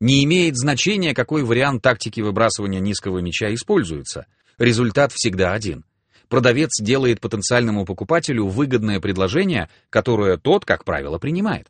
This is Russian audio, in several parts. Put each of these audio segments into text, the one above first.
Не имеет значения, какой вариант тактики выбрасывания низкого мяча используется. Результат всегда один. Продавец делает потенциальному покупателю выгодное предложение, которое тот, как правило, принимает.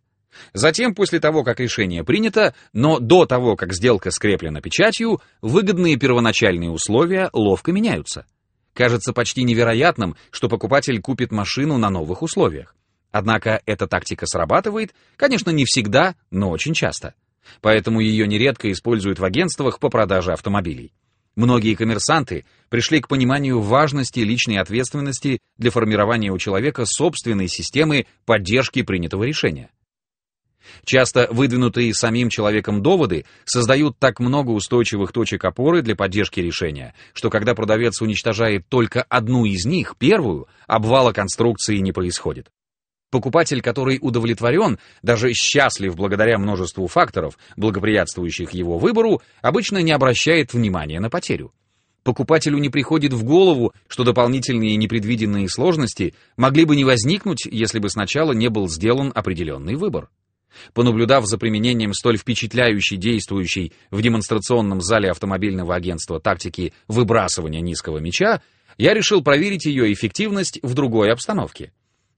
Затем, после того, как решение принято, но до того, как сделка скреплена печатью, выгодные первоначальные условия ловко меняются. Кажется почти невероятным, что покупатель купит машину на новых условиях. Однако эта тактика срабатывает, конечно, не всегда, но очень часто. Поэтому ее нередко используют в агентствах по продаже автомобилей. Многие коммерсанты пришли к пониманию важности личной ответственности для формирования у человека собственной системы поддержки принятого решения. Часто выдвинутые самим человеком доводы создают так много устойчивых точек опоры для поддержки решения, что когда продавец уничтожает только одну из них, первую, обвала конструкции не происходит. Покупатель, который удовлетворен, даже счастлив благодаря множеству факторов, благоприятствующих его выбору, обычно не обращает внимания на потерю. Покупателю не приходит в голову, что дополнительные непредвиденные сложности могли бы не возникнуть, если бы сначала не был сделан определенный выбор. Понаблюдав за применением столь впечатляющей действующей в демонстрационном зале автомобильного агентства тактики выбрасывания низкого мяча, я решил проверить ее эффективность в другой обстановке.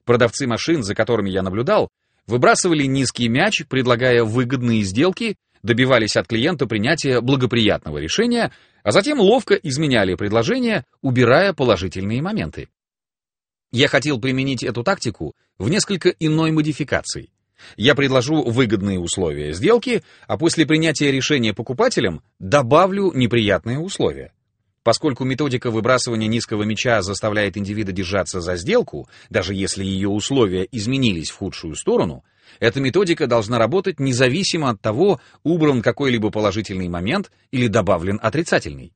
Продавцы машин, за которыми я наблюдал, выбрасывали низкий мяч, предлагая выгодные сделки, добивались от клиента принятия благоприятного решения, а затем ловко изменяли предложение, убирая положительные моменты. Я хотел применить эту тактику в несколько иной модификации. Я предложу выгодные условия сделки, а после принятия решения покупателям добавлю неприятные условия. Поскольку методика выбрасывания низкого мяча заставляет индивида держаться за сделку, даже если ее условия изменились в худшую сторону, эта методика должна работать независимо от того, убран какой-либо положительный момент или добавлен отрицательный.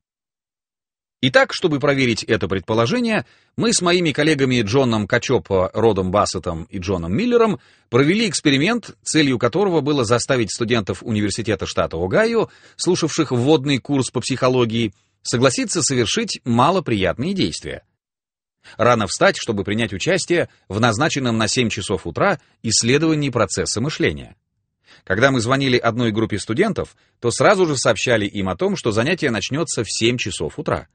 Итак, чтобы проверить это предположение, мы с моими коллегами Джоном Качопо, Родом Бассетом и Джоном Миллером провели эксперимент, целью которого было заставить студентов Университета штата Огайо, слушавших вводный курс по психологии, согласиться совершить малоприятные действия. Рано встать, чтобы принять участие в назначенном на 7 часов утра исследовании процесса мышления. Когда мы звонили одной группе студентов, то сразу же сообщали им о том, что занятие начнется в 7 часов утра.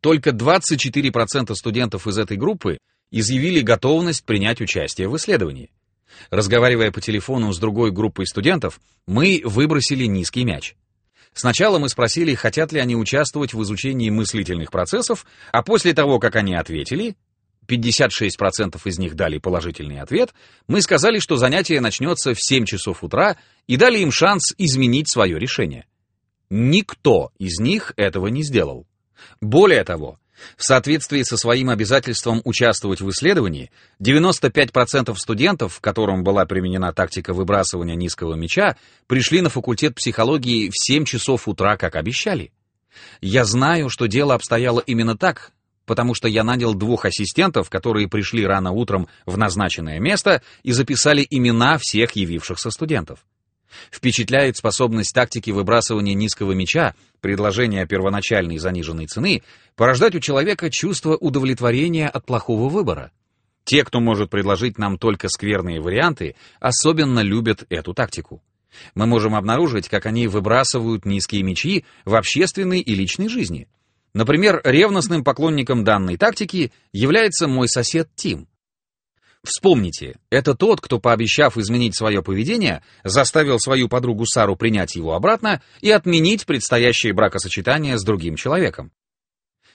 Только 24% студентов из этой группы изъявили готовность принять участие в исследовании. Разговаривая по телефону с другой группой студентов, мы выбросили низкий мяч. Сначала мы спросили, хотят ли они участвовать в изучении мыслительных процессов, а после того, как они ответили, 56% из них дали положительный ответ, мы сказали, что занятие начнется в 7 часов утра и дали им шанс изменить свое решение. Никто из них этого не сделал. Более того, в соответствии со своим обязательством участвовать в исследовании, 95% студентов, которым была применена тактика выбрасывания низкого мяча, пришли на факультет психологии в 7 часов утра, как обещали. Я знаю, что дело обстояло именно так, потому что я нанял двух ассистентов, которые пришли рано утром в назначенное место и записали имена всех явившихся студентов. Впечатляет способность тактики выбрасывания низкого мяча, предложения первоначальной заниженной цены, порождать у человека чувство удовлетворения от плохого выбора. Те, кто может предложить нам только скверные варианты, особенно любят эту тактику. Мы можем обнаружить, как они выбрасывают низкие мячи в общественной и личной жизни. Например, ревностным поклонником данной тактики является мой сосед Тим. Вспомните, это тот, кто, пообещав изменить свое поведение, заставил свою подругу Сару принять его обратно и отменить предстоящее бракосочетание с другим человеком.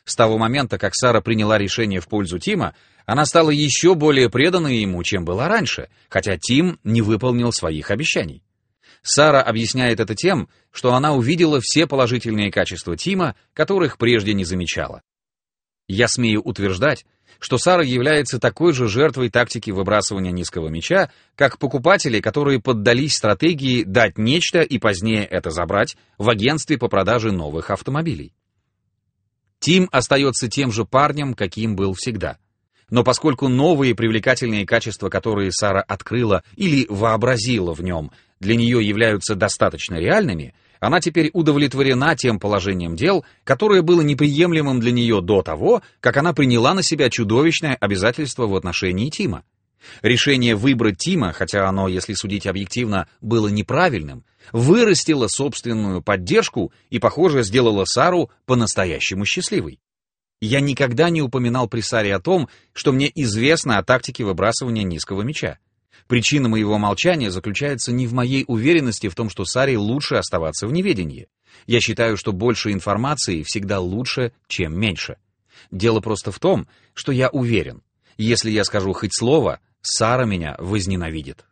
С того момента, как Сара приняла решение в пользу Тима, она стала еще более преданной ему, чем была раньше, хотя Тим не выполнил своих обещаний. Сара объясняет это тем, что она увидела все положительные качества Тима, которых прежде не замечала. Я смею утверждать, что Сара является такой же жертвой тактики выбрасывания низкого мяча, как покупатели, которые поддались стратегии дать нечто и позднее это забрать в агентстве по продаже новых автомобилей. Тим остается тем же парнем, каким был всегда. Но поскольку новые привлекательные качества, которые Сара открыла или вообразила в нем, для нее являются достаточно реальными, она теперь удовлетворена тем положением дел, которое было неприемлемым для нее до того, как она приняла на себя чудовищное обязательство в отношении Тима. Решение выбрать Тима, хотя оно, если судить объективно, было неправильным, вырастило собственную поддержку и, похоже, сделало Сару по-настоящему счастливой. Я никогда не упоминал при Саре о том, что мне известно о тактике выбрасывания низкого мяча. Причина моего молчания заключается не в моей уверенности в том, что Саре лучше оставаться в неведении. Я считаю, что больше информации всегда лучше, чем меньше. Дело просто в том, что я уверен, если я скажу хоть слово, Сара меня возненавидит.